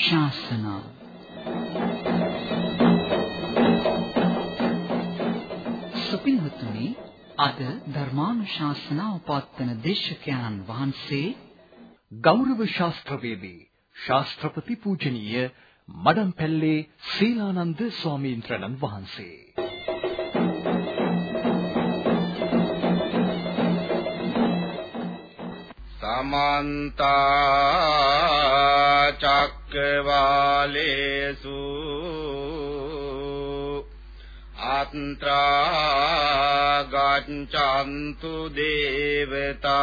ධර්මානුශාසනා සුපින්වතුනි අද ධර්මානුශාසනාව පවත්වන දේශකයන්න් වහන්සේ ගෞරව ශාස්ත්‍රවේදී ශාස්ත්‍රපති පූජනීය මඩම්පැල්ලේ සීලානන්ද ස්වාමීන් වහන්සේ. සමන්ත චක්කවාලේසු අත්‍රා ගච්ඡන්තු දේවතා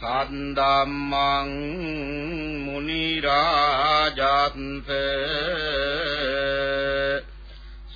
සද්දම්මං මුනි රාජත්ත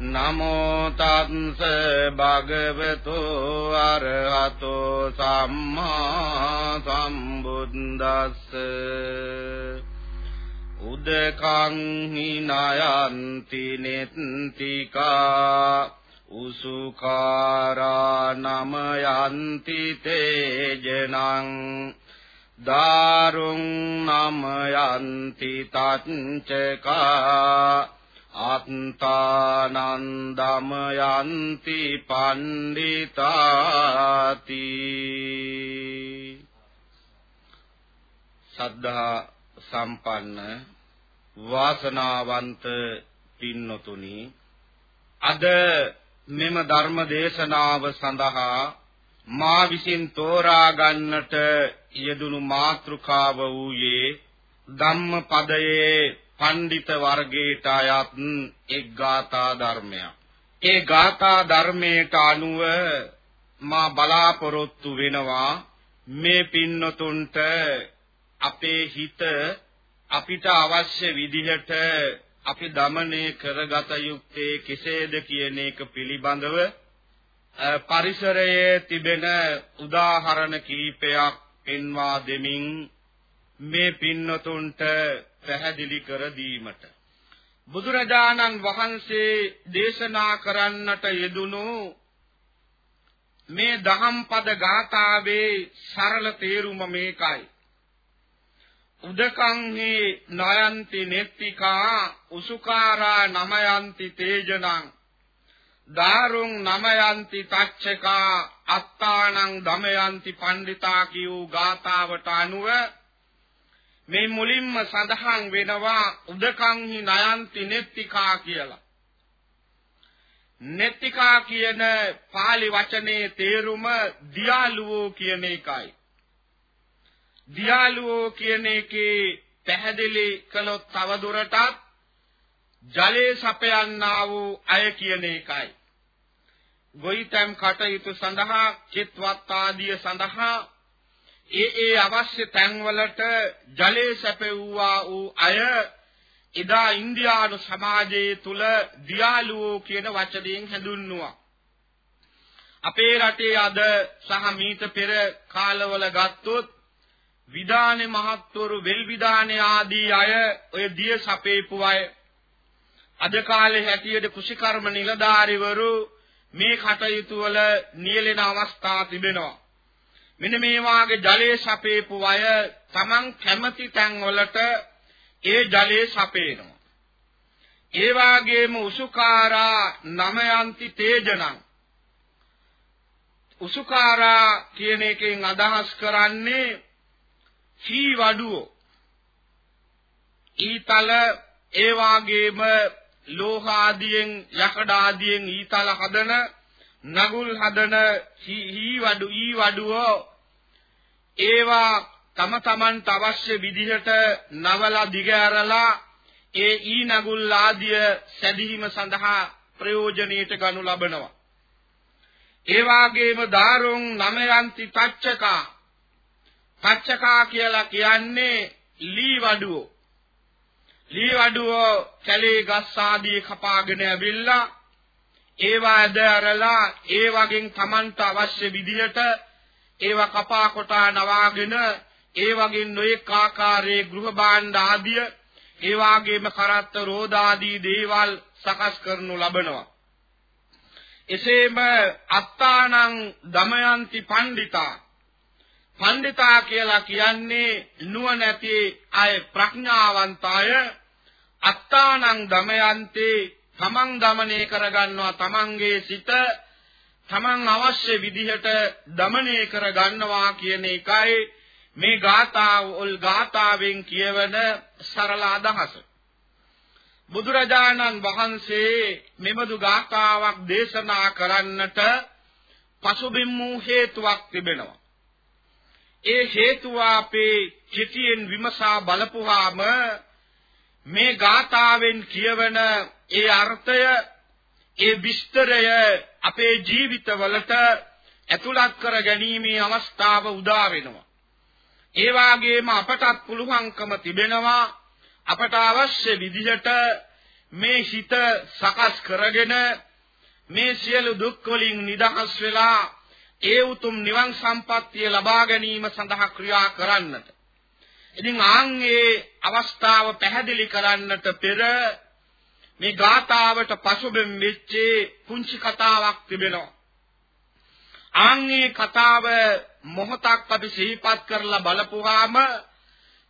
නමෝ තස්ස භගවතු අරහතෝ සම්මා සම්බුද්දස්ස. උදකං හිනයන්ති නෙත්තිකා. උසුකාරා නමයන්ති තේජනං. දාරුං නමයන්ති තච්චකා. අත්තානන්දමයන්ති පණ්ඩිතාති සද්ධා සම්පන්න වාසනාවන්ත පින්නතුනි අද මෙම ධර්ම දේශනාව සඳහා මා විසින් තෝරා ගන්නට යෙදුණු මාතෘකාව වූයේ ධම්මපදයේ පඬිත වර්ගයට අයත් එක් ගාථා ධර්මයක්. ඒ ගාථා ධර්මයට අනුව මා බලාපොරොත්තු වෙනවා මේ පින්නතුන්ට අපේ හිත අපිට අවශ්‍ය විදිහට අපි দমনය කරගත යුත්තේ කෙසේද කියන එක පිළිබඳව පරිසරයේ තිබෙන උදාහරණ කිහිපයක් පෙන්වා දෙමින් මේ පින්නතුන්ට පැහැදිලි කර දීමට. බුදුරජාණන් වහන්සේ දේශනා කරන්නට යෙදුණු මේ දහම් පද ගාථාවේ සරල තේරුම මේකයි. උදකං හි නයන්ති නෙත්තිකා උසුකාරා නමයන්ති තේජනං. දාරුං නමයන්ති තච්චකා අත්තානං දමයන්ති පණ්ඩිතා කියූ ගාථාවට අනුව මේ මුලින්ම සඳහන් වෙනවා උදකංහි නයන්ති නෙත්තිකා කියලා. නෙත්තිකා කියන pāli වචනේ තේරුම දියාලුවෝ කියන එකයි. දියාලුවෝ කියන එකේ පැහැදිලි කළොත් තවදුරටත් ජලයේ සපයන්නා වූ අය කියන එකයි. ගොවිතැන් කටයුතු සඳහා චිත්වත් ආදිය සඳහා ඒ ඒ අවශ්‍ය තැන්වලට ජලය සැපෙව්වා වූ අය එදා ඉන්දියානු සමාජයේ තුල දියාලුවෝ කියන වචනයෙන් හැඳුන්වුවා. අපේ රටේ අද සහ මීට පෙර කාලවල ගත්තොත් විදානේ මහත්වරු වෙල් විදානේ ආදී අය ඔය දිය සපේපු අය අද කාලේ හැටියට කුෂිකර්ම නිලධාරිවරු මේ කටයුතු වල නියැලෙන අවස්ථා තිබෙනවා. මෙන්න මේ වාගේ ජලයේ සපේපු අය Taman කැමති තැන් වලට ඒ ජලයේ සපේනවා. ඒ වාගේම උසුකාරා නමයන්ති තේජනං උසුකාරා කියන එකෙන් අදහස් කරන්නේ සී වඩුව ඊතල ඒ වාගේම ලෝහ ආදියෙන් යකඩ ආදියෙන් ඊතල හදන නගුල් හදන හී වඩු ඊ වඩුව ඒවා තම තමන්ට අවශ්‍ය විදිහට නවලා දිගහැරලා ඒ ඊ නගුල් ආදිය සැදීම සඳහා ප්‍රයෝජනෙට ගනු ලබනවා. ඒ වාගේම දාරුන් නමයන්ති තච්චකා තච්චකා කියලා කියන්නේ ලී වඩුව. ලී වඩුව කැලේ ගස් ආදී කපාගෙන ඇවිල්ලා ඒවා ඇදරලා ඒ වගේ Tamanට අවශ්‍ය විදිහට ඒවා කපා කොටා නවාගෙන ඒ වගේ නොඑක ආකාරයේ ගෘහ භාණ්ඩ ආදිය ඒ වගේම කරත්ත රෝද ආදී දේවල් සකස් කරනු ලබනවා. එසේම අත්තානං දමයන්ති පණ්ඩිතා. පණ්ඩිතා කියලා කියන්නේ නුවණැති අය ප්‍රඥාවන්ත අය. අත්තානං දමයන්ති තමන් দমনය කරගන්නවා තමන්ගේ සිත තමන් අවශ්‍ය විදිහට দমনය කර ගන්නවා කියන එකයි මේ ගාථාවල් ගාථාවෙන් කියවන සරල අදහස. බුදුරජාණන් වහන්සේ මෙබඳු ගාථාවක් දේශනා කරන්නට පසුබිම් වූ හේතුවක් තිබෙනවා. ඒ හේතුව අපේ චිතියෙන් විමසා බලපුවාම මේ ගාථාවෙන් කියවන ඒ අර්ථය ඒ විස්තරය අපේ ජීවිතවලට ඇතුළත් කර ගැනීමේ අවස්ථාව උදා වෙනවා. ඒ වාගේම අපටත් පුළුවන්කම තිබෙනවා අපට අවශ්‍ය විදිහට මේ හිත සකස් කරගෙන මේ සියලු දුක් වලින් නිදහස් වෙලා ඒ උතුම් නිවන් සම්පත්තිය ලබා ගැනීම සඳහා ක්‍රියා කරන්නට. ඉතින් ආන්ගේ අවස්ථාව පැහැදිලි කරන්නට පෙර මේ ගාථාවට පසුබිම් වෙච්ච පුංචි කතාවක් තිබෙනවා. ආන්ගේ කතාව මොහොතක් අපි සිහිපත් කරලා බලපුවාම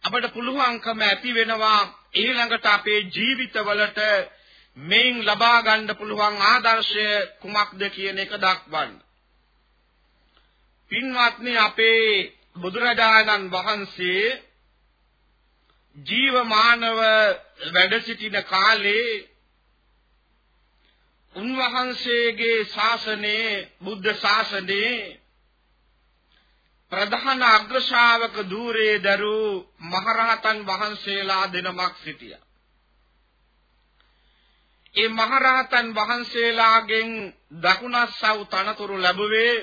අපට පුළුවන්කම ඇති වෙනවා ඊළඟට අපේ ජීවිතවලට මේන් ලබා ගන්න පුළුවන් ආදර්ශය කුමක්ද කියන එක දක්වන්න. පින්වත්නි අපේ බුදුරජාණන් වහන්සේ ජීවමානව වැඩ සිටින කාලේ උන්වහන්සේගේ ශාසනයේ බුද්ධ ශාසනයේ ප්‍රධාන අග්‍රශාවක ධූරේ දරු මහරහතන් වහන්සේලා දෙනමක් සිටියා. ඒ මහරහතන් වහන්සේලාගෙන් දකුණස්සව් තනතුරු ලැබුවේ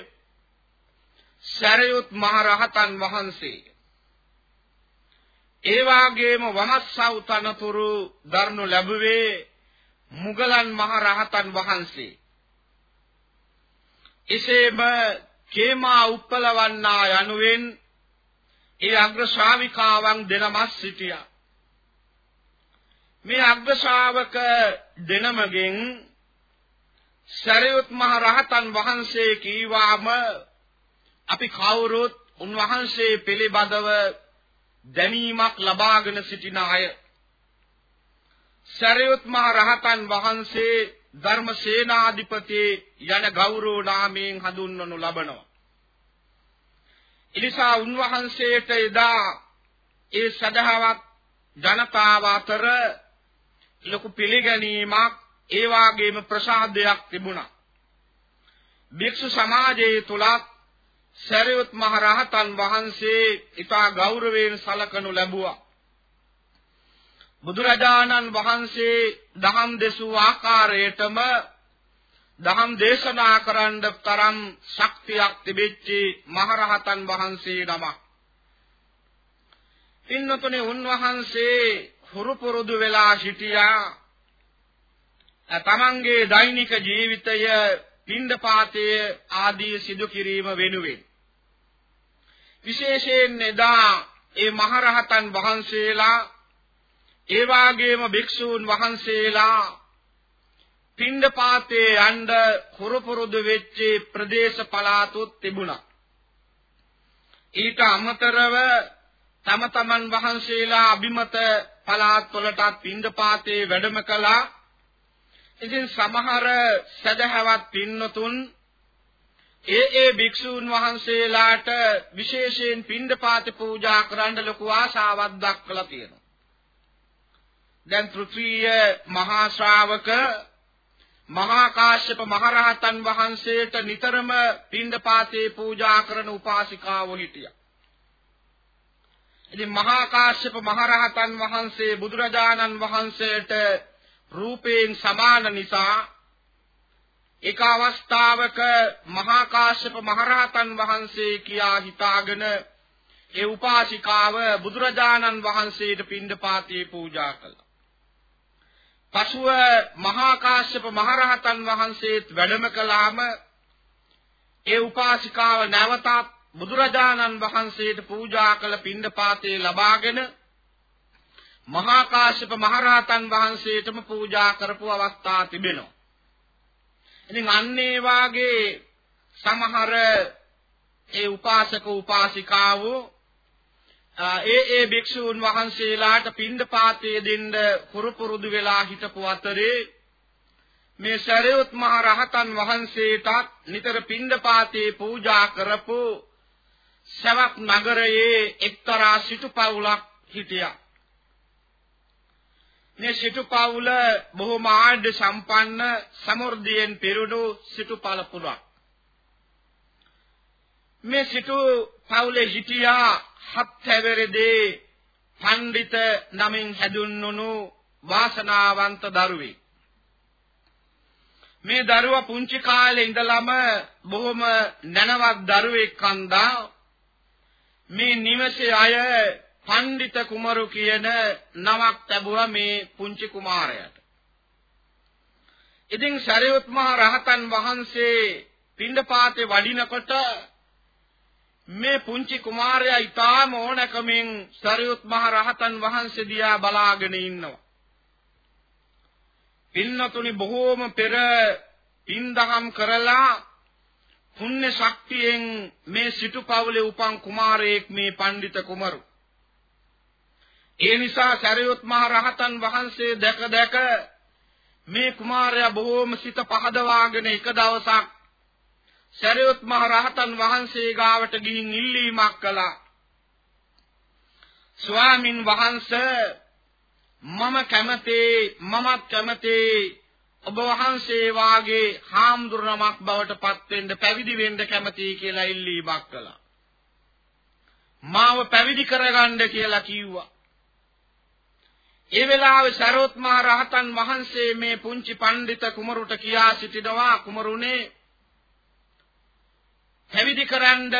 සරියුත් මහරහතන් වහන්සේ. ඒ වාගේම වමස්සව් තනතුරු දරනු ලැබුවේ මුගලන් මහරහතන් වහන්සේ. එසේම කේමා උප්පලවන්නා යනුවෙන් ඒ අග්‍ර ශ්‍රාවිකාවන් දෙනමස් සිටියා. මේ අග්‍ර ශ්‍රාවක දෙනමගෙන් සරියුත් මහ රහතන් වහන්සේ කීවාම අපි කවුරුත් උන්වහන්සේ පිළිබඳව දැනීමක් ලබාගෙන සිටින අය සරියුත් මහ රහතන් වහන්සේ ධර්ම සේනාධිපති යන ගෞරව නාමයෙන් හඳුන්වනු ලබනවා. එනිසා උන්වහන්සේට එදා ඒ සදහවත් ජනතාව අතර ලොකු පිළිගැනීමක් ඒ වාගේම ප්‍රසාදයක් තිබුණා. භික්ෂු සමාජයේ තුලත් සරියුත් මහ රහතන් වහන්සේ ඉතා ගෞරවයෙන් සලකනු ලැබුවා. බුදුරජාණන් වහන්සේ දහම් දෙසූ ආකාරයටම දහම් දේශනා කරන්න තරම් ශක්තියක් තිබෙච්ච මහරහතන් වහන්සේ නමක්. පින්නතුනේ උන්වහන්සේ හුරු පුරුදු වෙලා සිටියා. තමන්ගේ දෛනික ජීවිතය පින්ඩපාතයේ ආදී සිදු කිරීම වෙනුවෙන් විශේෂයෙන් එදා ඒ මහරහතන් වහන්සේලා ඒ වාගේම භික්ෂූන් වහන්සේලා පින්ඩපාතේ යන්න කුරුපුරුදු වෙච්ච ප්‍රදේශ පළාතුත් තිබුණා. ඊට අමතරව තම තමන් වහන්සේලා අභිමත පළාත් වලටත් පින්ඩපාතේ වැඩම කළා. ඉතින් සමහර සදහවත් පින්නතුන් ඒ ඒ භික්ෂූන් වහන්සේලාට විශේෂයෙන් පින්ඩපාත පූජා කරන්න ලොකු ආශාවක් දක්වලා තියෙනවා. දැන් තෘතීය මහා ශ්‍රාවක මහා කාශ්‍යප මහරහතන් වහන්සේට නිතරම පින්ඩපාතේ පූජා කරන උපාසිකාවෝ හිටියා. ඉතින් මහා කාශ්‍යප මහරහතන් වහන්සේ බුදුරජාණන් වහන්සේට රූපයෙන් සමාන නිසා එක අවස්ථාවක මහා කාශ්‍යප මහරහතන් වහන්සේ කියා හිතාගෙන ඒ උපාසිකාව බුදුරජාණන් වහන්සේට පින්ඩපාතේ පූජා කළා. පසුව මහා කාශ්‍යප මහරහතන් වහන්සේත් වැඩම කළාම ඒ උපාසිකාව නැවතත් බුදුරජාණන් වහන්සේට පූජා කළ පින්ඩපාතේ ලබාගෙන මහා කාශ්‍යප මහරහතන් වහන්සේටම පූජා කරපු අවස්ථා තිබෙනවා. ඉතින් අන්නේ වාගේ සමහර ඒ උපාසක උපාසිකාවෝ ඒ ඒ භික්ෂූන් වහන්සේලාට පින්ඩපාතයේ දෙන්න කුරුපුරුදු වෙලා හිටපු අතරේ මේ සරියුත් මහ රහතන් වහන්සේටත් නිතර පින්ඩපාතේ පූජා කරපු සවක් නගරයේ එක්තරා සිටුපවුලක් හිටියා. මේ සිටුපවුල බොහොම ආඩ්‍ය සම්පන්න සමෘද්ධියෙන් පිරුණු සිටුපල පුරක්. මේ සිටු පවුලේ හිටියා හත් හැවරදී පඬිත නමින් හැදුන්නුණු වාසනාවන්ත දරුවෙක්. මේ දරුවා පුංචි කාලේ ඉඳලම බොහොම නැනවත් දරුවෙක් කන්දා මේ නිවසේ අය පඬිත කුමරු කියන නමක් ලැබුවා මේ පුංචි කුමාරයාට. ඉතින් සරියුත් මහ රහතන් වහන්සේ පින්ඩපාතේ වඩිනකොට මේ පුංචි කුමාරයා ඊටාම ඕනකමින් සරියුත් මහ රහතන් වහන්සේ දිහා බලාගෙන ඉන්නවා. පින්නතුනි බොහෝම පෙර පින්දහම් කරලා පුණ්‍ය ශක්තියෙන් මේ සිටුපවුලේ උපන් කුමාරයෙක් මේ පඬිත කුමරු. ඒ නිසා සරියුත් මහ රහතන් වහන්සේ දැක දැක මේ කුමාරයා බොහෝම සිත පහදවාගෙන එක දවසක් සරියුත් මහ රහතන් වහන්සේ ගාවට ගිහින් ඉල්ලීමක් කළා. ස්වාමින් වහන්සේ මම කැමතේ මමත් කැමතේ ඔබ වහන්සේ වාගේ හාමුදුරනමක් බවට පත් වෙන්න පැවිදි වෙන්න කැමතියි කියලා ඉල්ලීමක් කළා. මාව පැවිදි කරගන්න කියලා කිව්වා. ඒ වෙලාවේ සරෝත් මහ රහතන් වහන්සේ මේ පුංචි පඬිත කුමරුට කියා සිටිනවා කුමරුනේ පැවිදි කරන්න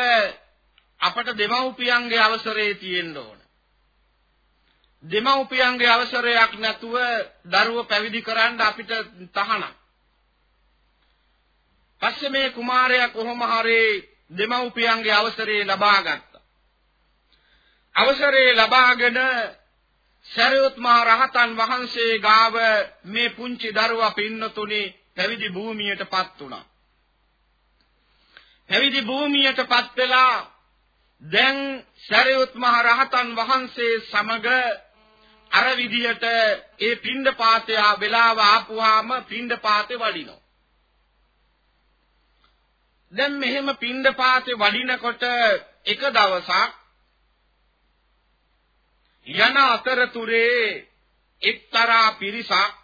අපට දෙමව්පියන්ගේ අවසරය තියෙන්න ඕන. දෙමව්පියන්ගේ අවසරයක් නැතුව දරුව පැවිදි කරන්න අපිට තහනම්. පස්සේ මේ කුමාරයා කොහොම හරි දෙමව්පියන්ගේ අවසරය ලබා ගත්තා. අවසරය ලබාගෙන සරියුත් මහ රහතන් වහන්සේ ගාව මේ පුංචි දරුවා පින්නතුනේ පැවිදි භූමියටපත් වුණා. පැවිදි භූමියටපත් වෙලා දැන් සරියුත් මහ රහතන් වහන්සේ සමග අර විදියට ඒ පින්ඩපාතය වෙලාව ආපුවාම පින්ඩපාතේ වඩිනවා. දැන් මෙහෙම පින්ඩපාතේ වඩිනකොට එක දවසක් යන අතරතුරේ එක්තරා පිරිසක්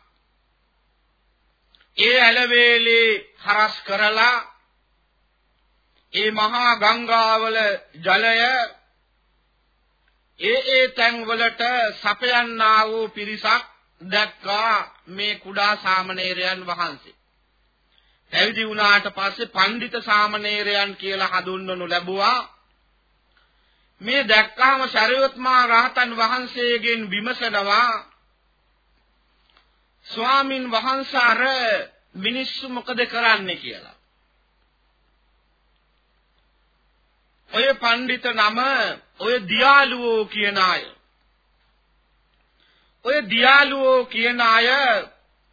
ඒ ඇලවේලේ හරස් කරලා ඒ මහා ගංගාවල ජලය ඒ ඒ තැන් වලට සපයන්නා වූ පිරිසක් දැක්කා මේ කුඩා සාමණේරයන් වහන්සේ. පැවිදි වුණාට පස්සේ පඬිත සාමණේරයන් කියලා හඳුන්වනු ලැබුවා. මේ දැක්කාම ශරීරත් මා රහතන් වහන්සේගෙන් විමසනවා ස්වාමින් වහන්සේ අර මිනිස්සු මොකද කරන්නේ කියලා. ඔය පඬිත නම ඔය දියාලුවෝ කියන අය. ඔය දියාලුවෝ කියන අය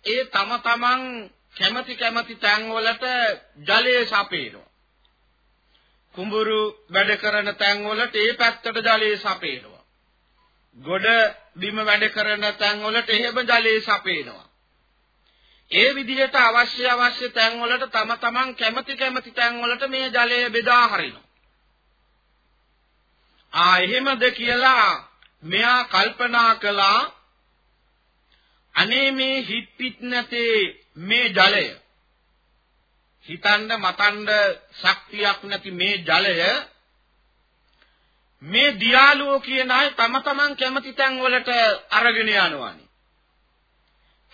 ඒ තම තමන් කැමැති කැමැති තැන් වලට ජලය සපේනවා. කුඹුරු වැඩ කරන තැන් වලට ඒ පැත්තට ජලය සපේනවා. ගොඩ බිම වැඩ කරන තැන් වලට එහෙම ජලය සපේනවා. ඒ විදිහට අවශ්‍ය අවශ්‍ය තැන් වලට තම තමන් කැමැති කැමැති තැන් වලට මේ ජලය බෙදා හරිනවා. ආ එහෙමද කියලා මෙයා කල්පනා කළා අනේ මේ හිත් පිට නැතේ මේ ජලය හිතන්න මතන්න ශක්තියක් නැති මේ ජලය මේ දියාලුව කියන අය තම තමන් කැමති තැන් වලට අරගෙන යනවානි.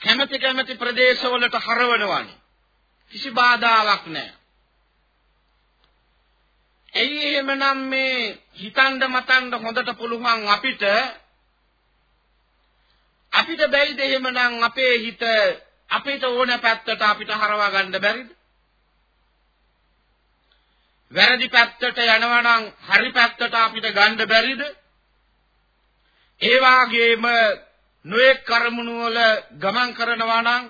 කැමති කැමති ප්‍රදේශ වලට හරවනවානි. කිසි බාධාවක් නැහැ. එයි එහෙමනම් මේ හිතන්න මතන්න හොඳට පුළුවන් අපිට අපිට බැරිද එහෙමනම් අපේ හිත අපිට ඕන පැත්තට අපිට හරවා ගන්න බැරිද? වැරදි පැත්තට යනවා නම් හරි පැත්තට අපිට ගන්න බැරිද? ඒ වාගේම නොඑක් කර්මණු වල ගමන් කරනවා නම්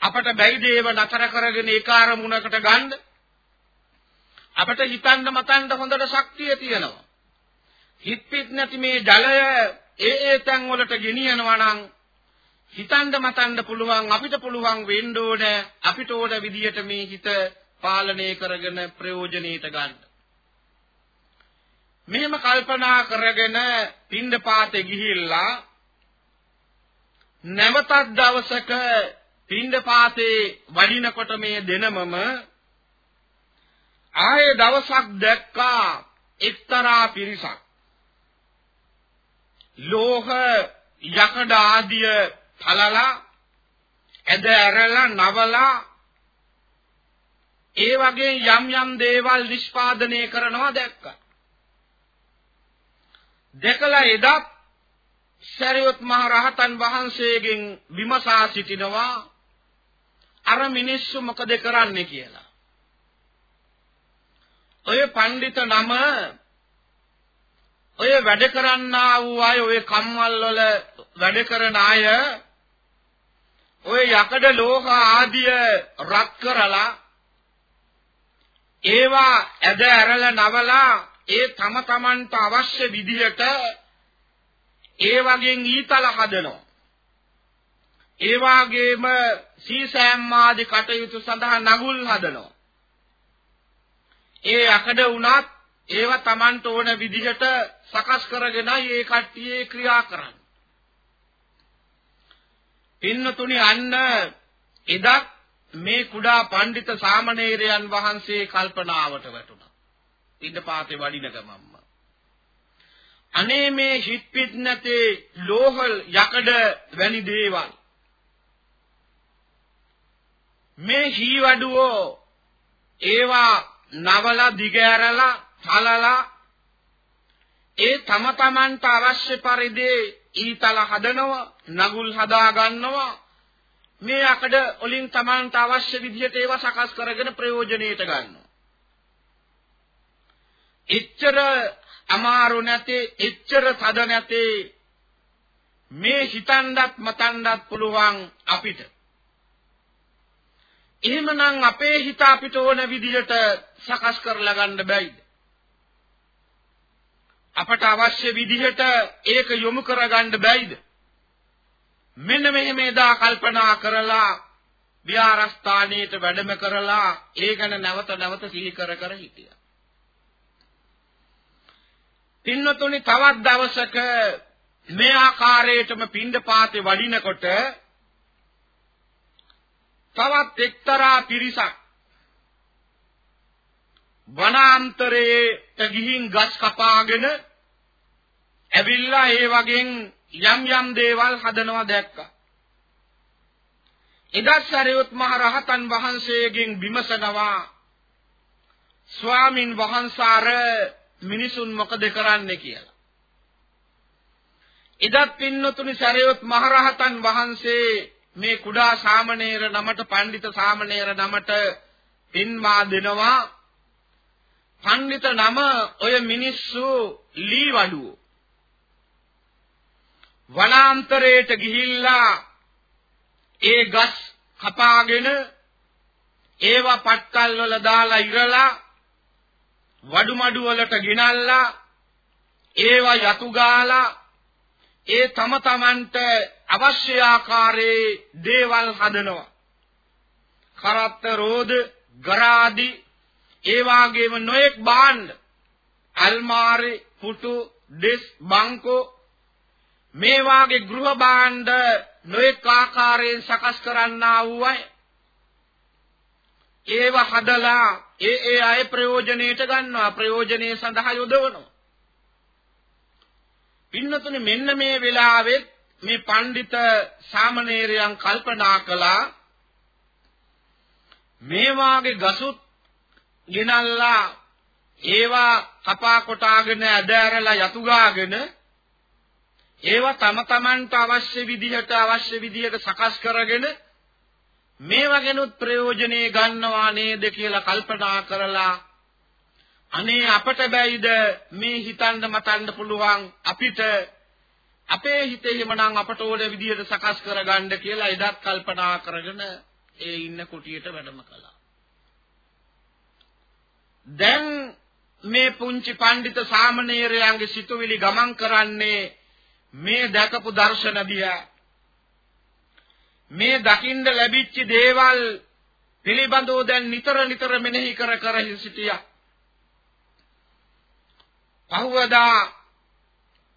අපට බැයිද ඒව නතර කරගෙන ඒ කාර්මුණකට ගන්න? අපට හිතන්න මතන්න හොඳට ශක්තිය තියෙනවා. හිත පිට නැති මේ ජලය ඒ ඒ තැන් වලට ගෙනියනවා නම් හිතන්න මතන්න පුළුවන් අපිට පුළුවන් වෙන්න ඕන අපිට ඕන විදියට මේ හිත පාලනය කරගෙන ප්‍රයෝජනෙට ගන්න. මෙහෙම කල්පනා කරගෙන පින්ඩපාතේ ගිහිල්ලා නැවතත් දවසක පින්ඩපාතේ වඩිනකොට මේ දෙනමම ආයේ දවසක් දැක්කා එක්තරා පිරිසක් ලෝහ යකඩ ආදිය පළලා ඇද ඇරලා නවලා ඒ වගේ යම් යම් දේවල් නිෂ්පාදනය කරනවා දැක්කා. දැකලා එදත් සරියොත් මහ රහතන් වහන්සේගෙන් විමසා සිටිනවා අර මිනිස්සු මොකද කරන්නේ කියලා. ඔය පඬිත නම ඔය වැඩ කරන්නා වූ අය ඔය කම්මල් වල වැඩ කරන අය ඔය යකඩ ලෝහ ආදිය රත් කරලා ඒවා ඇද ඇරලා නවලා ඒ තම තමන්ට අවශ්‍ය විදිහට ඒ වගේ ඊතල හදනවා. ඒ වාගේම සීසෑම් ආදී කටයුතු සඳහා නගුල් හදනවා. ඒ යකඩ උනත් ඒවා Tamanට ඕන විදිහට සකස් කරගෙනයි ඒ කට්ටියේ ක්‍රියා කරන්නේ. පින්නතුනි අන්න එදත් මේ කුඩා පඬිත සාමණේරයන් වහන්සේ කල්පනාවට වැටුණා. පිටපාතේ වඩින ගමම්ම. අනේ මේ හිත් පිට නැතේ ලෝහල් යකඩ වැනි දේවල්. මේ හීවඩුවෝ ඒවා නවලා දිගෑරලා තලලා ඒ තම තමන්ට අවශ්‍ය පරිදි ඊතල හදනවා නගුල් හදා ගන්නවා. මේ අකඩ වලින් තමන්ට අවශ්‍ය විදිහට ඒවා සකස් කරගෙන ප්‍රයෝජනෙට ගන්නවා. එච්චර අමාරු නැතේ එච්චර තද නැතේ මේ හිතන්ඩත් මතන්ඩත් පුළුවන් අපිට. එහෙමනම් අපේ හිත අපිට ඕන විදිහට සකස් කරලා ගන්න බැයිද? අපට අවශ්‍ය විදිහට ඒක යොමු කරගන්න බැයිද? මෙන්න මෙහෙම එදා කල්පනා කරලා විහාරස්ථානයේට වැඩම කරලා ඒ ගැන නැවත නැවත සිහි කර කර හිටියා. පින්නතුනි තවත් දවසක මේ ආකාරයටම පින්ඩපාතේ වඩිනකොට තවත් එක්තරා පිරිසක් වනාන්තරයට ගිහින් ගස් කපාගෙන ඇවිල්ලා ඒ වගේ යම් යම් දේවල් හදනවා දැක්කා. එදා සරියුත් මහ රහතන් වහන්සේගෙන් විමසනවා ස්වාමින් වහන්සාර මිනිසුන් මොකද කරන්නේ කියලා. එදත් පින්නතුනි සරියුත් මහ රහතන් වහන්සේ මේ කුඩා සාමණේර නමට පඬිත සාමණේර නමට පින්වා දෙනවා. පඬිත නම ඔය මිනිස්සු ලී වඩුව වනාන්තරයට ගිහිල්ලා ඒ ගස් කපාගෙන ඒවා පට්කල් වල දාලා ඉරලා වඩු මඩු වලට ගෙනල්ලා ඒවා යතු ගාලා ඒ තම තමන්ට අවශ්‍ය ආකාරයේ දේවල් හදනවා. කරත්ත රෝද, ගරාදි, ඒ වාගේම නොඑක් භාණ්ඩ, අල්මාරි, පුටු, ඩෙස්, බංකෝ. මේ වාගේ ගෘහ භාණ්ඩ නොඑක ආකාරයෙන් සකස් කරන්නා වූ අය ඒව හදලා ඒ ඒ අය ප්‍රයෝජනෙට ගන්නවා. ප්‍රයෝජනේ සඳහා යොදවනවා. පින්නතුනේ මෙන්න මේ වෙලාවෙත් මේ පඬිත සාමණේරයන් කල්පනා කළා මේ වාගේ ගසුත් ගෙනල්ලා ඒවා කපා කොටාගෙන ඇදෑරලා යතු ගාගෙන ඒවා තම තමන්ට අවශ්‍ය විදිහට අවශ්‍ය විදිහට සකස් කරගෙන මේවා ගැනුත් ප්‍රයෝජනේ ගන්නවා නේද කියලා කල්පනා කරලා අනේ අපට බැයිද මේ හිතන්න මතන්න පුළුවන් අපිට අපේ හිතේ හිමනම් අපට ඕන විදිහට සකස් කරගන්න කියලා එදත් කල්පනා කරගෙන ඒ ඉන්න කුටියට වැඩම කළා. දැන් මේ පුංචි පඬිත සාමණේරයන්ගේ සිතුවිලි ගමන් කරන්නේ මේ දැකපු දර්ශන දිහා මේ දකින්න ලැබිච්ච දේවල් පිළිබඳව දැන් නිතර නිතර මෙනෙහි කර කර සිටියා. පහවදා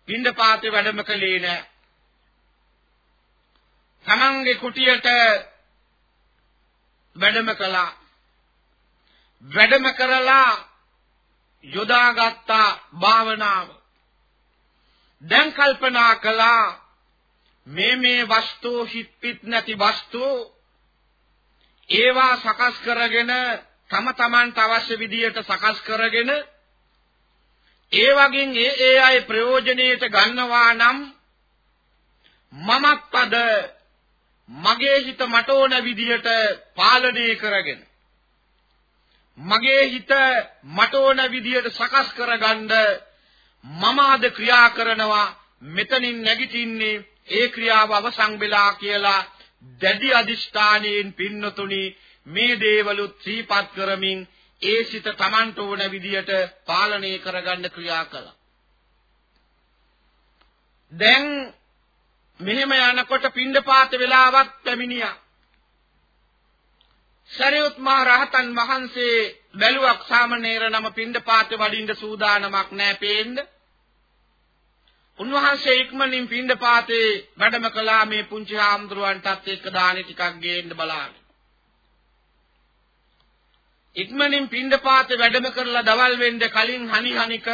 පින්ඩපාතේ වැඩම කළේ නෑ. තමන්ගේ කුටියට වැඩම කළා. වැඩම කරලා යොදාගත්ත භාවනාව දැන් කල්පනා කළා මේ මේ වස්තු හිත්පිට නැති වස්තු ඒවා සකස් කරගෙන තම තමන්ට අවශ්‍ය විදියට සකස් කරගෙන ඒ වගේ ඒ ඒ අය ප්‍රයෝජනෙට ගන්නවා නම් මමත් අද මගේ හිත මට ඕන විදියට පාලනය කරගෙන මගේ හිත මට ඕන විදියට සකස් කරගන්න මම අද ක්‍රියා කරනවා මෙතනින් නැගිටින්නේ ඒ ක්‍රියාව අවසන් වෙලා කියලා දැඩි අදිෂ්ඨානයෙන් පින්නතුනි මේ දේවලුත් සීපත් කරමින් ඒ සිත Tamanට ඕන විදියට පාලනය කරගන්න ක්‍රියා කළා. දැන් මෙහෙම යනකොට පින්ඩපාත වෙලාවත් පැමිණියා. සරියුත් මහ රහතන් වහන්සේ බැලුවක් සාමණේර නම පින්ඩපාතේ වඩින්න සූදානමක් නැහැ පේන්න. උන්වහන්සේ ඉක්මනින් පින්ඩපාතේ වැඩම කළා මේ පුංචි හාමුදුරුවන්ටත් එක්ක දානි ටිකක් ගේන්න බලාගෙන. ඉක්මනින් පින්ඩපාතේ වැඩම කරලා දවල් වෙන්න කලින් හනි හනික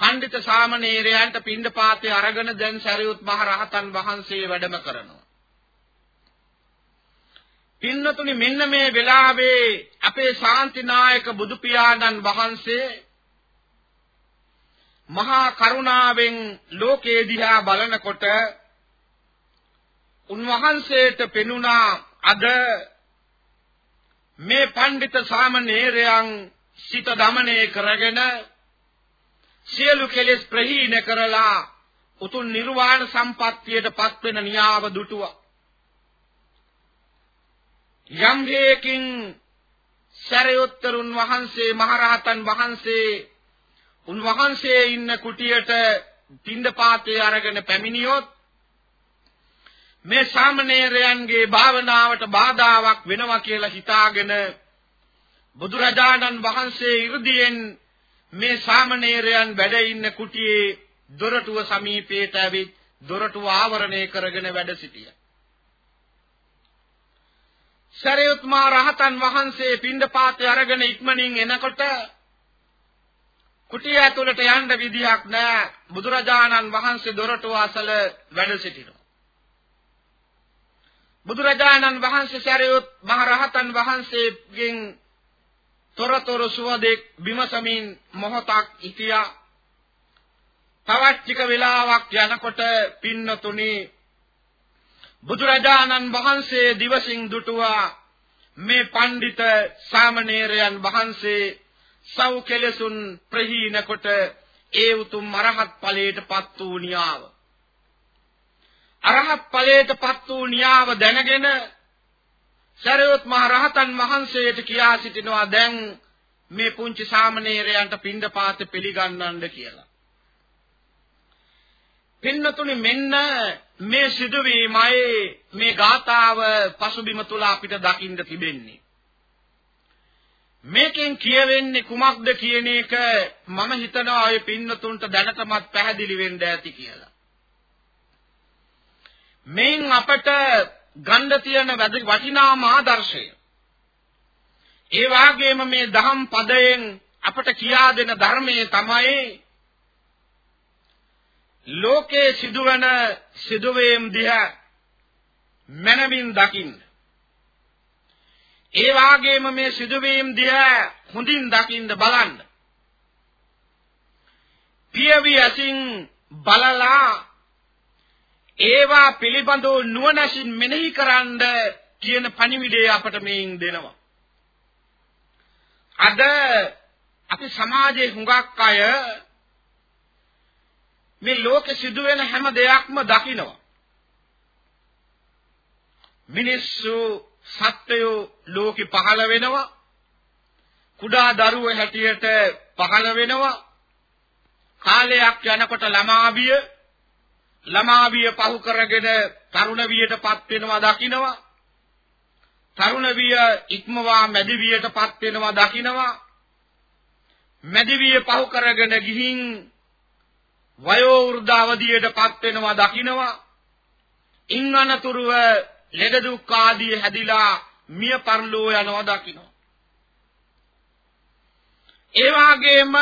පඬිත සාමණේරයන්ට පින්ඩපාතේ අරගෙන දැන් සරියුත් මහ රහතන් වහන්සේ වැඩම කරනවා. පින්නතුනි මෙන්න මේ වෙලාවේ අපේ ශාන්තිනායක බුදු පියාණන් වහන්සේ මහා කරුණාවෙන් ලෝකේ දිහා බලනකොට උන්වහන්සේට පෙනුණා අද මේ පඬිත සාමණේරයන් සිත දමනය කරගෙන සියලු කෙලෙස් ප්‍රහීන කරලා උතුම් නිර්වාණ සම්පත්තියට පත් වෙන න්‍යාව දුටුවා. යම් හේකින් සරියුත්තරුන් වහන්සේ මහරහතන් වහන්සේ උන්වහන්සේ ඉන්න කුටියට පින්දපාතේ අරගෙන පැමිණියොත් මේ සාමණේරයන්ගේ භාවනාවට බාධාවක් වෙනවා කියලා හිතාගෙන බුදුරජාණන් වහන්සේ 이르දියෙන් මේ සාමණේරයන් වැඩ ඉන්න කුටියේ දොරටුව සමීපයට ඇවිත් දොරටුව ආවරණය කරගෙන වැඩ සිටියා. සරියුත් මහ රහතන් වහන්සේ පින්ඩපාතේ අරගෙන ඉක්මනින් එනකොට කුටිය ඇතුළට යන්න විදිහක් නැහැ. බුදුරජාණන් වහන්සේ දොරටුව අසල වැඩ සිටිනවා. බුදුරජාණන් වහන්සේ සරියුත් මහ රහතන් වහන්සේගෙන් තොරතුරු සුවදෙක් බිමසමින් මොහොතක් හිටියා. තවත් ටික වෙලාවක් යනකොට පින්නතුනි බුදුරජාණන් වහන්සේ දිවසින් දුටුවා මේ පඬිත සාමණේරයන් වහන්සේ සව් කෙලසුන් ප්‍රහීන කොට ඒ උතුම් අරහත් ඵලයටපත් වූ න්‍යාව අරහත් ඵලයටපත් වූ න්‍යාව දැනගෙන සරියොත් මහ රහතන් වහන්සේට කියා සිටිනවා දැන් මේ පුංචි සාමණේරයන්ට පින්ඩපාත පිළිගන්නන්න කියලා. පින්නතුනි මෙන්න මේ සිදුවීමයි මේ ගාථාව පසුබිම තුල අපිට දකින්න තිබෙන්නේ. මේකෙන් කියවෙන්නේ කුමක්ද කියන එක මම හිතනවා ඔය පින්නතුන්ට දැනටමත් පැහැදිලි වෙන්න ඇති කියලා. මේන් අපට ගන්න තියෙන වටිනාම ආදර්ශය ඒ වාගේම මේ දහම් පදයෙන් අපට කියා දෙන ධර්මයේ තමයි ලෝකේ සිදුවන සිදුවීම් දිහා මනමින් දකින්න. ඒ වාගේම මේ සිදුවීම් දිහා හොඳින් දකින්න බලන්න. පියවි ඇසින් බලලා ඒවා පිළිබඳව නුවණසින් මෙනෙහි කරන්න කියන පණිවිඩය අපට මේන් දෙනවා. අද අපි සමාජයේ හුඟක් අය මේ ලෝකෙ සිදුවෙන හැම දෙයක්ම දකිනවා. මිනිස්සු සත්වයෝ ලෝකෙ පහළ වෙනවා. කුඩා දරුවෝ හැටියට පහළ වෙනවා. කාලයක් යනකොට ළමාවිය ළමාවිය පහු කරගෙන තරුණ වියටපත් වෙනවා දකින්නවා. තරුණ විය ඉක්මවා මැදි වියටපත් වෙනවා දකින්නවා. මැදි විය පහු කරගෙන ගිහින් වයෝ වෘද්ධ අවධියටපත් වෙනවා දකින්නවා. ඉන් අනතුරුව ලෙඩ දුක් ආදී හැදිලා මිය පරලෝ යනවා දකින්නවා. ඒ වගේම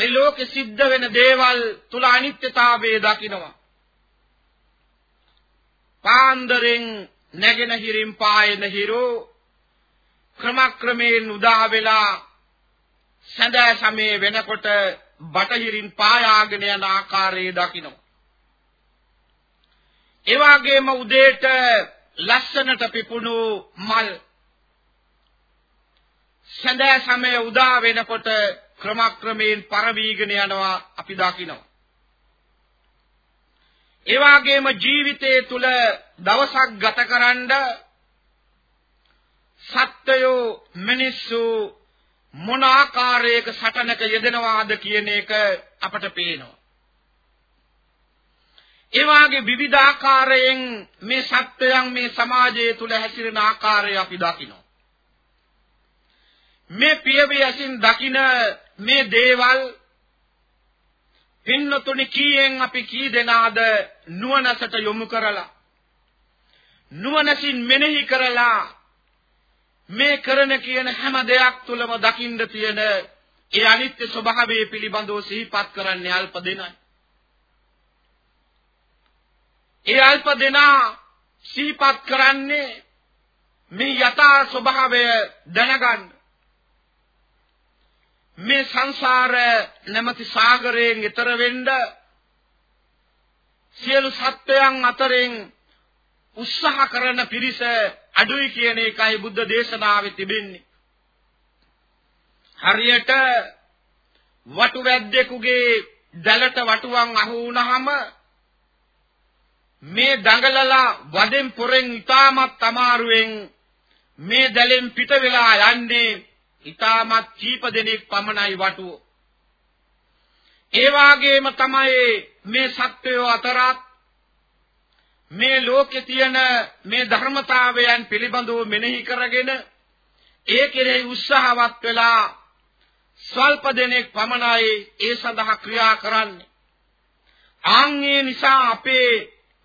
මේ ලෝකෙ සිද්ධ වෙන දේවල් තුල අනිත්‍යතාවය දකින්නවා. පාන්දරෙන් නැගෙන හිරින් පායන හිරෝ ක්‍රමක්‍රමයෙන් උදා වෙලා සඳ සමේ වෙනකොට බටහිරින් පායාගෙන යන ආකාරය දකින්න. ඒ වගේම උදේට ලස්සනට පිපුණු මල් සඳ සමය උදා වෙනකොට ක්‍රමක්‍රමයෙන් පරවීගෙන යනවා අපි දකිනවා. ඒ වගේම ජීවිතයේ තුල දවසක් ගතකරනද සත්‍යයෝ මිනිස්සු මොන ආකාරයක සටනක යෙදෙනවාද කියන එක අපට පේනවා. ඒ වාගේ විවිධ ආකාරයෙන් මේ සත්‍යයන් මේ සමාජය තුල හැසිරෙන ආකාරය අපි දකිනවා. මේ පියවි ඇසින් දකින මේ දේවල් පින්නතුනි කීයෙන් අපි කී දෙනාද නුවණසට යොමු කරලා නුවණසින් මෙනෙහි කරලා මේ කරන කියන හැම දෙයක් තුලම දකින්න තියෙන ඒ අනිත්‍ය ස්වභාවය පිළිබඳව සිහිපත් කරන්නේ අල්ප දෙනයි. ඒ අල්ප දෙනා සිහිපත් කරන්නේ මේ යථා ස්වභාවය දැනගන්න. මේ සංසාර නැමැති සාගරයෙන් ඈතර වෙන්න සියලු සත්වයන් අතරින් උත්සාහ කරන පිරිස අඩුයි කියන එකයි බුද්ධ දේශනාවේ තිබෙන්නේ. හරියට වටු වැද්දෙකුගේ දැලට වටුවන් අහු වුණාම මේ දඟලලා වදෙන් පොරෙන් ඊටමත් අමාරුවෙන් මේ දැලෙන් පිට වෙලා යන්නේ ඊටමත් කීප දෙනෙක් පමණයි වටුව. ඒ වාගේම තමයි මේ සත්වයෝ අතරත් මේ ලෝකේ තියෙන මේ ධර්මතාවයන් පිළිබඳව මෙනෙහි කරගෙන ඒ කෙරෙහි උත්සාහවත් වෙලා ස්වල්ප දෙනෙක් පමණයි ඒ සඳහා ක්‍රියා කරන්නේ. ආන්ගේ නිසා අපේ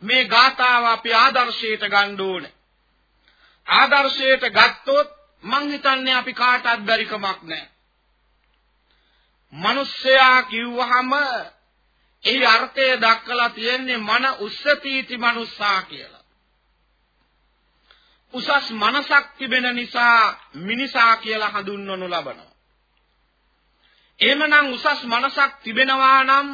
මේ ගාථාව අපේ ආදර්ශයට ගන්න ඕනේ. ආදර්ශයට ගත්තොත් මං හිතන්නේ අපි කාටවත් බැරි කමක් නැහැ. මිනිස්සයා කිව්වහම ඒ අර්ථය දක්වලා තියෙන්නේ මන උස්සතීති මනුස්සා කියලා. උසස් මනසක් තිබෙන නිසා මිනිසා කියලා හඳුන්වනු ලබනවා. එහෙමනම් උසස් මනසක් තිබෙනවා නම්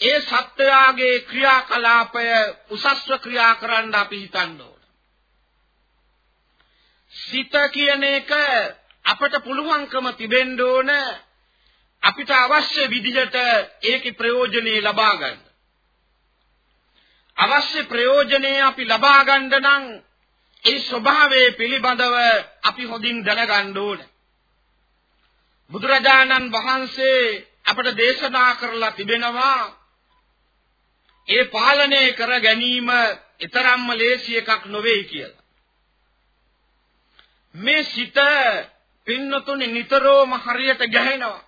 ඒ සත්‍යයාගේ ක්‍රියාකලාපය උසස්ව ක්‍රියා කරන්න අපි හිතන්න ඕන. සිත කියන එක අපට පුළුවන්කම තිබෙන්න ඕන අපිට අවශ්‍ය විදිහට ඒකේ ප්‍රයෝජනෙ ලබා ගන්න. අවශ්‍ය ප්‍රයෝජනෙ අපි ලබා ගන්න නම් ඒ ස්වභාවය පිළිබඳව අපි හොඳින් දැනගන්න ඕනේ. බුදුරජාණන් වහන්සේ අපට දේශනා කරලා තිබෙනවා ඒ පාලනය කර ගැනීම ඊතරම්ම ලේසි එකක් නොවේ කියලා. මේ සිත පින්නතුනි නිතරම හරියට ගැහෙනවා.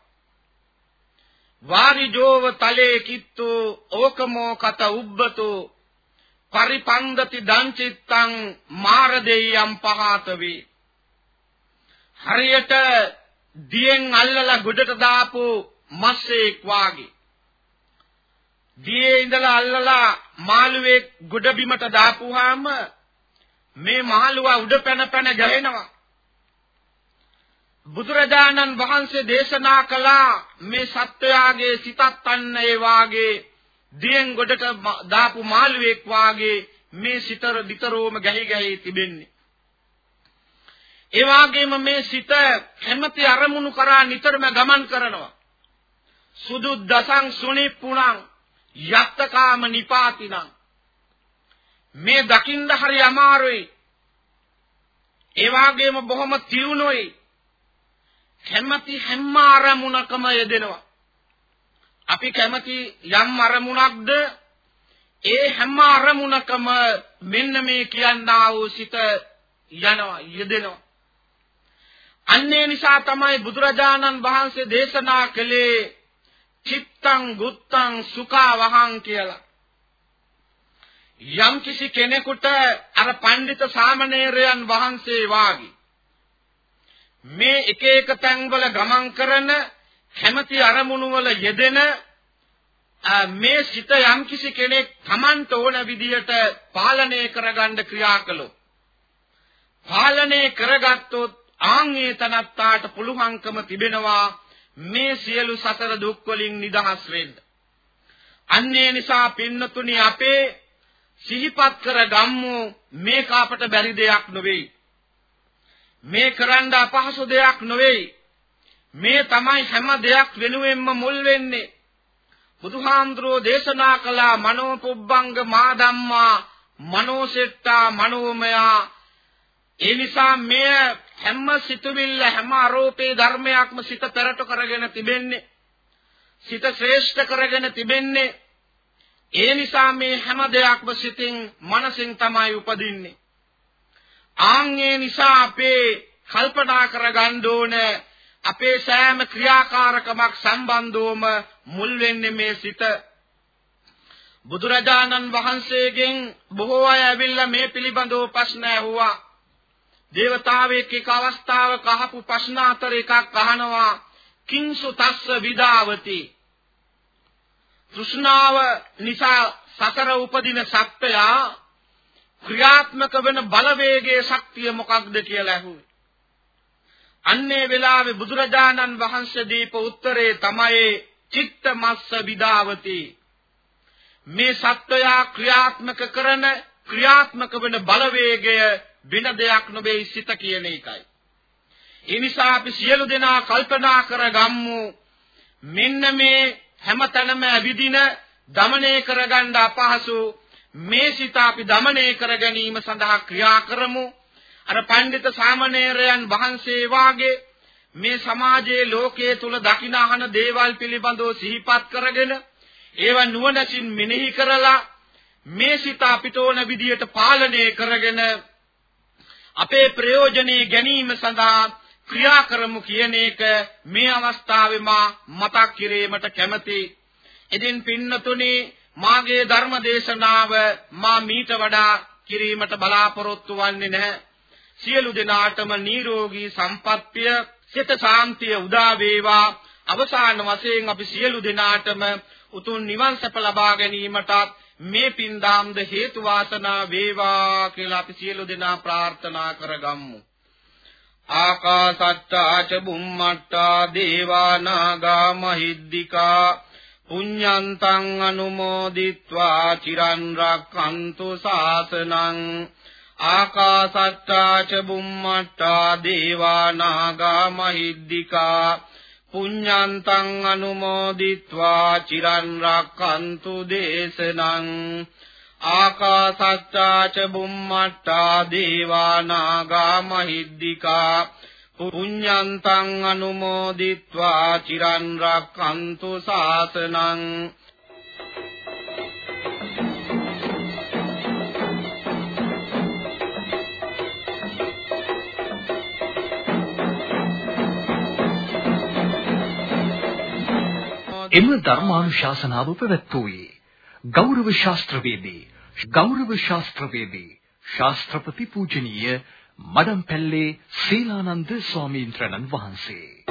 වාරිජෝව තලේ කිත්තෝ ඕකමෝ කත උබ්බතෝ පරිපන්දති දංචිත්තං මාර දෙයියම් පහත වේ හරියට දියෙන් අල්ලලා ගොඩට දාපු මස්සෙක් වාගේ දියේ ඉඳලා අල්ලලා මාළුවේ ගොඩ බිමට දාපුවාම මේ මාළුවා උඩ පැන පැන ගහනවා බුදුරජාණන් වහන්සේ දේශනා කළා මේ සත්වයාගේ සිතත් අන්න ඒ වාගේ දියෙන් ගොඩට දාපු මාළුවෙක් වාගේ මේ සිතර විතරෝම ගැහි ගැහි තිබෙන්නේ. ඒ වගේම මේ සිත කැමැති අරමුණු කරා නිතරම ගමන් කරනවා. සුදු දසං සුනිප්පුණං යත්තකාම නිපාතිනං. මේ දකින්න හරි අමාරුයි. ඒ වගේම බොහොම තියුණුයි කැමැති හැම අරමුණකම යෙදෙනවා. අපි කැමැති යම් අරමුණක්ද ඒ හැම අරමුණකම මෙන්න මේ කියන්නා වූ සිත යනවා යෙදෙනවා. අන්නේ නිසා තමයි බුදුරජාණන් වහන්සේ දේශනා කළේ චිත්තං ගුත්තං සුඛා වහං කියලා. යම් කිසි කෙනෙකුට අර පඬිත සාමණේරයන් වහන්සේ වාගේ මේ එක එක තැන්වල ගමන් කරන කැමැති අරමුණු වල යෙදෙන මේ සිත යම් කිසි කෙනෙක් Tamanට ඕන විදියට පාලනය කරගන්න ක්‍රියා කළොත් පාලනය කරගත්තොත් ආන්ගේ තනත්තාට පුළුවන්කම තිබෙනවා මේ සියලු සතර දුක් වලින් නිදහස් වෙන්න. අන්නේ නිසා පින්නතුනි අපේ සිහිපත් කර ගම්මු මේක අපට බැරි දෙයක් නෙවෙයි. මේ කරන්න අපහසු දෙයක් නෙවෙයි. මේ තමයි හැම දෙයක් වෙනුවෙන්ම මුල් වෙන්නේ. බුදුහාමුදුරෝ දේශනා කළා මනෝ පුබ්බංග මා ධම්මා මනෝසෙට්ටා මනෝමයා ඒ නිසා මෙය හැම සිතුවිල්ල හැම ආරෝපේ ධර්මයක්ම සිත පෙරට කරගෙන තිබෙන්නේ සිත ශ්‍රේෂ්ඨ කරගෙන තිබෙන්නේ ඒ නිසා මේ හැම දෙයක්ම සිතින් මනසින් තමයි උපදින්නේ. ආන්ගේ නිසා අපේ කල්පනා කරගන්න ඕන අපේ සෑම ක්‍රියාකාරකමක් සම්බන්ධවම මුල් වෙන්නේ මේ සිත. බුදුරජාණන් වහන්සේගෙන් බොහෝ අය ඇවිල්ලා මේ පිළිබඳව ප්‍රශ්න ඇහුවා. දේවතාවෙක් එක් අවස්ථාවක අහපු ප්‍රශ්න අතර එකක් අහනවා. කිංසු තස්ස විදාවති. තෘෂ්ණාව නිසා සතර උපදින සත්වයා ක්‍රියාත්මක වෙන බලවේගයේ ශක්තිය මොකක්ද කියලා ඇහුවේ. අන්නේ වෙලාවේ බුදුරජාණන් වහන්සේ දීප උත්තරේ තමයි චිත්ත මස්ස විදාවති. මේ සත්වයා ක්‍රියාත්මක කරන ක්‍රියාත්මක වෙන බලවේගය වෙන දෙයක් නොවේ සිත කියන එකයි. ඒ නිසා අපි සියලු දෙනා කල්පනා කරගම්මු. මෙන්න මේ හැමතැනම ඇවිදින দমনය කරගන්න අපහසු. මේ සිත අපි দমনය කර ගැනීම සඳහා ක්‍රියා කරමු. අර පඬිත සාමණේරයන් වහන්සේ වාගේ මේ සමාජයේ ලෝකයේ තුල දකින අහන දේවල් පිළිබඳව සිහිපත් කරගෙන ඒවා නුවණසින් මෙනෙහි කරලා මේ සිත අපිට ඕන විදියට පාලනය කරගෙන අපේ ප්‍රයෝජනෙ ගැනීම සඳහා ක්‍රියා කරමු කියන එක මේ අවස්ථාවේ මා මතක් කිරීමට කැමැති. ඉදින් පින්නතුනි මාගේ ධර්ම දේශනාව මා මීට වඩා කිරීමට බලාපොරොත්තු වෙන්නේ නැහැ. සියලු දෙනාටම නිරෝගී සම්පත්තිය, සිත ශාන්තිය උදා වේවා. අවසාන වශයෙන් අපි සියලු දෙනාටම උතුම් නිවන් සැප ලබා ගැනීමටත් මේ පින්දාම්ද හේතු වාසනා වේවා කියලා අපි සියලු දෙනා ප්‍රාර්ථනා කරගම්මු. ආකාසට්ටා ච බුම්මට්ටා දේවා නාග මහිද්దికා පුඤ්ඤන්තං අනුමෝදිත්වා චිරන් රක්칸තු සාසනං ආකාසට්ටා ච බුම්මට්ටා දේවා නාග මහිද්దికා පුඤ්ඤන්තං අනුමෝදිත්වා චිරන් රක්칸තු දේශනං ආකාසත්තා ච බුම්මත්තා දේවා නාග මහිද්దికා පුඤ්ඤන්තං අනුමෝදිත්වා චිරන් රක්칸තු සාසනං එම ධර්මානුශාසනාව පැවැත්වුවේ ගෞරව ශාස්ත්‍රවේදී ගෞරව ශාස්ත්‍රවේදී ශාස්ත්‍රපති පූජනීය මඩම්පැල්ලේ සීලානන්ද ස්වාමීන් වහන්සේ.